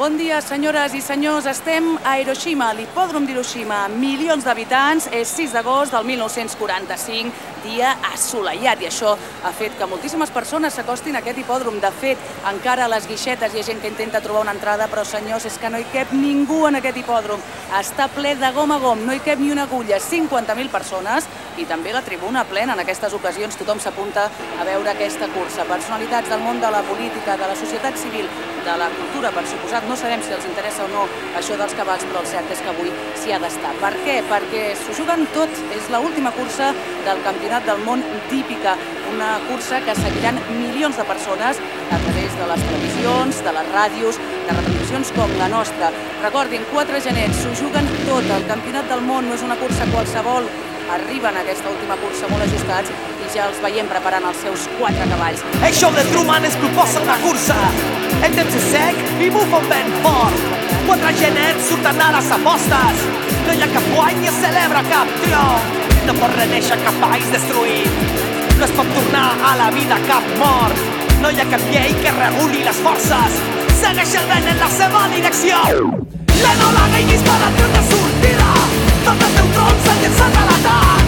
Bon dia, senyores i senyors. Estem a Hiroshima, a l'hipòdrom d'Hiroshima. Milions d'habitants, és 6 d'agost del 1945, dia assolellat, i això ha fet que moltíssimes persones s'acostin a aquest hipòdrom. De fet, encara a les guixetes hi ha gent que intenta trobar una entrada, però, senyors, és que no hi cap ningú en aquest hipòdrom. Està ple de gom a gom, no hi cap ni una agulla. 50.000 persones i també la tribuna plena. En aquestes ocasions tothom s'apunta a veure aquesta cursa. Personalitats del món de la política, de la societat civil, de la cultura, per suposat. No sabem si els interessa o no això dels cabals, però el cert és que avui s'hi ha d'estar. Per què? Perquè s'ho juguen tot. És l'última cursa del Campionat del Món típica, una cursa que seguiran milions de persones a través de les televisions, de les ràdios, de retransmissions com la nostra. Recordin, quatre genets, s'ho juguen tot. El Campionat del Món no és una cursa qualsevol, arriben a aquesta última cursa molt ajustats i ja els veiem preparant els seus quatre cavalls. El show de Truman es proposa una cursa. El temps és sec i bufa un vent fort. Quatre genets surten a les apostes. No hi ha cap guany ni es celebra cap triomf. No pot reneixer cap país destruït. No es pot tornar a la vida cap mort. No hi ha cap llei que reguli les forces. Segueix el vent en la seva direcció. L'Enola Gay dispara tret de sortida. と避け逆らった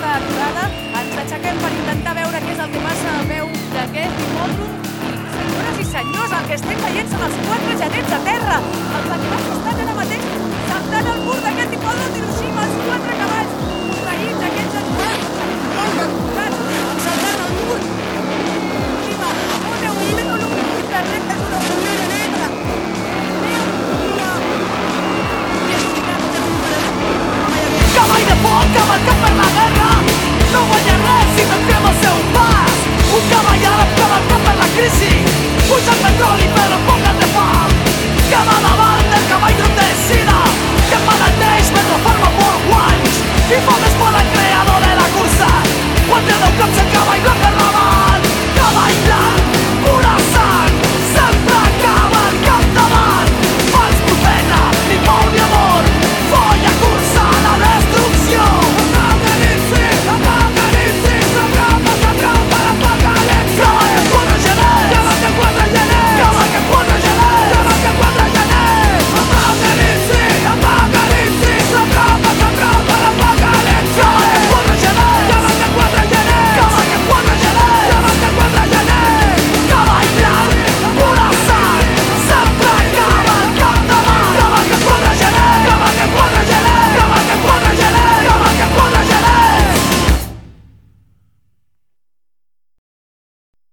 està aturada. Ens aixequem per intentar veure què és el que passa a peu d'aquest hipòdrom. Senyores i senyors, el que estem veient són els quatre genets